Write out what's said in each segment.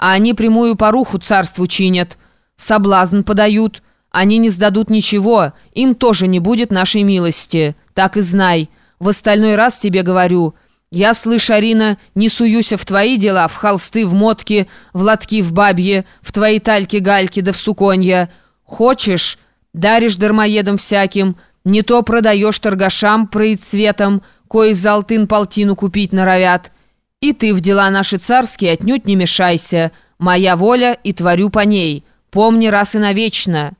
а они прямую поруху царству чинят. Соблазн подают, они не сдадут ничего, им тоже не будет нашей милости. Так и знай. В остальной раз тебе говорю, я, слышь, Арина, не суюся в твои дела, в холсты, в мотки, в лотки, в бабье, в твои тальки-гальки да в суконья. Хочешь, даришь дармоедам всяким, не то продаешь торгашам проицветом, кое залтын полтину купить норовят. И ты в дела наши царские отнюдь не мешайся. Моя воля и творю по ней. Помни раз и навечно.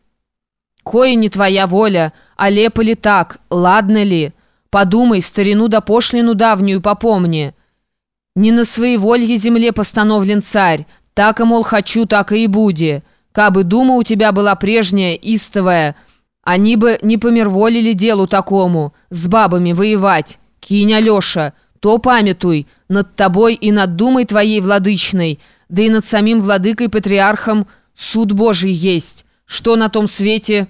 Кое не твоя воля, а лепо ли так, ладно ли? Подумай, старину да пошлину давнюю попомни. Не на своеволье земле постановлен царь, так и, мол, хочу, так и буди. Кабы дума у тебя была прежняя, истовая, они бы не померволили делу такому, с бабами воевать. Кинь, Алеша, то памятуй, над тобой и над думой твоей владычной, да и над самим владыкой-патриархом суд Божий есть. Что на том свете,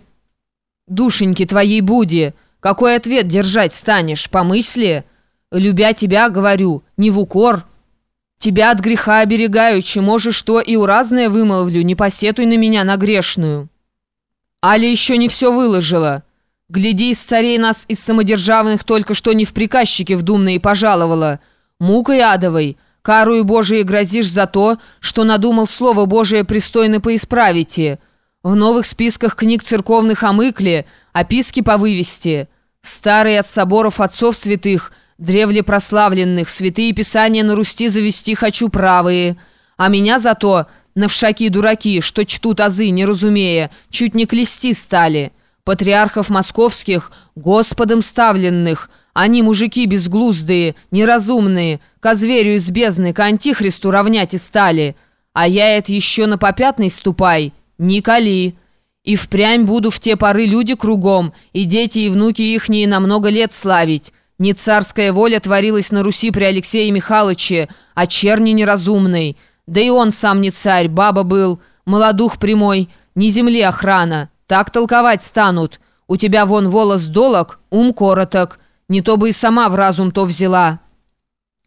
душеньки твоей буди, какой ответ держать станешь, по мысли? Любя тебя, говорю, не в укор. Тебя от греха оберегаючи, можешь что и у разное вымолвлю, не посетуй на меня на грешную. Аля еще не все выложила». Гляди, из царей нас из самодержавных только что не в приказчике в думные пожаловала. Мукой адовой, карую Божией грозишь за то, что надумал слово Божие пристойно поисправите. В новых списках книг церковных о мыкле, описки по вывести. Старые от соборов отцов святых, древле прославленных, святые писания на Русти завести хочу правые. А меня зато, навшаки дураки, что чтут азы, не разумея, чуть не клести стали» патриархов московских, Господом ставленных. Они мужики безглуздые, неразумные, ко зверю из бездны, к антихристу равнять и стали. А я это еще на попятный ступай, не кали. И впрямь буду в те поры люди кругом, и дети, и внуки ихние на много лет славить. Не царская воля творилась на Руси при Алексее Михайловиче, а черни неразумной. Да и он сам не царь, баба был, молодух прямой, не земли охрана». Так толковать станут. У тебя вон волос долог, ум короток. Не то бы и сама в разум то взяла».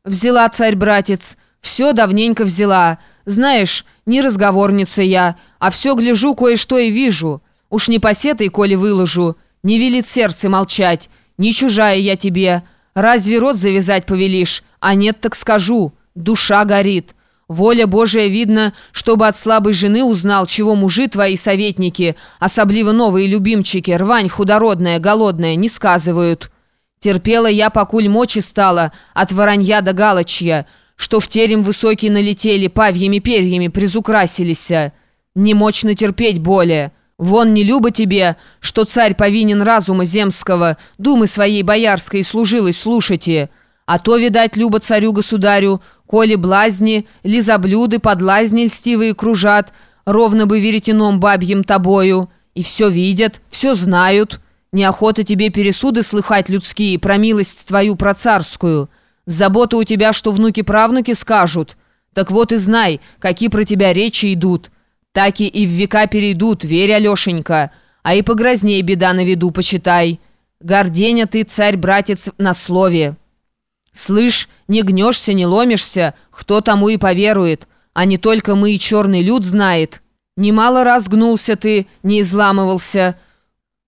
«Взяла, царь-братец, все давненько взяла. Знаешь, не разговорница я, а все гляжу, кое-что и вижу. Уж не посетай, коли выложу. Не велит сердце молчать. Не чужая я тебе. Разве рот завязать повелишь? А нет, так скажу. Душа горит». Воля Божия видно, чтобы от слабой жены узнал, чего мужи твои советники, особливо новые любимчики, рвань худородная, голодная, не сказывают. Терпела я, покуль мочи стала, от воронья до галочья, что в терем высокий налетели, павьями перьями призукрасились. Не мощно терпеть более. Вон не любо тебе, что царь повинен разума земского, думы своей боярской служилой слушайте». А то, видать, любо царю-государю, коли блазни, лизоблюды, подлазни льстивые кружат, ровно бы веретеном бабьим тобою. И все видят, все знают. Неохота тебе пересуды слыхать людские про милость твою про царскую. Забота у тебя, что внуки-правнуки скажут. Так вот и знай, какие про тебя речи идут. Таки и в века перейдут, верь, Алешенька. А и погрозней беда на виду, почитай. Горденя ты, царь-братец, на слове». «Слышь, не гнешься, не ломишься, кто тому и поверует, а не только мы и черный люд знает. Немало раз гнулся ты, не изламывался.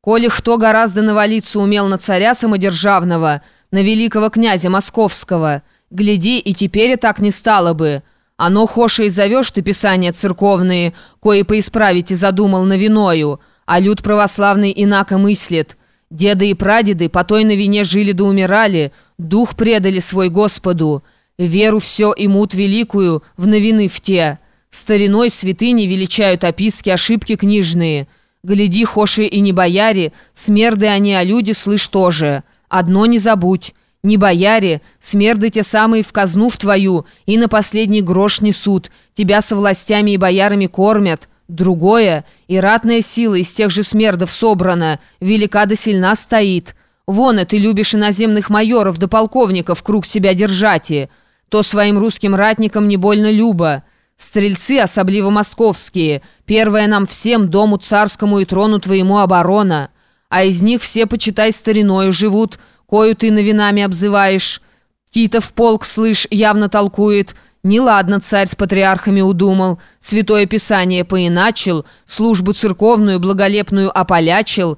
Коли кто гораздо навалиться умел на царя самодержавного, на великого князя московского, гляди, и теперь и так не стало бы. Оно хоша и зовешь ты писания церковные, кои поисправить и задумал на виною, а люд православный инако мыслит». Деды и прадеды по той на вине жили да умирали, дух предали свой Господу, веру все имут великую, в новины в те. Стариной святыни величают описки, ошибки книжные. Гляди, хоши и не бояре, смерды они, а люди, слышь, тоже. Одно не забудь, не бояре, смерды те самые в казну в твою, и на последний грош несут, тебя со властями и боярами кормят». Другое, и ратная сила из тех же смердов собрана, велика да сильна стоит. Вон, и ты любишь иноземных майоров да полковников круг себя держать То своим русским ратникам не больно любо. Стрельцы, особливо московские, первое нам всем, дому царскому и трону твоему оборона. А из них все, почитай, стариною живут, кою ты новинами обзываешь. Титов полк, слышь, явно толкует, Неладно царь с патриархами удумал, Святое Писание поиначил, службу церковную благолепную ополячил,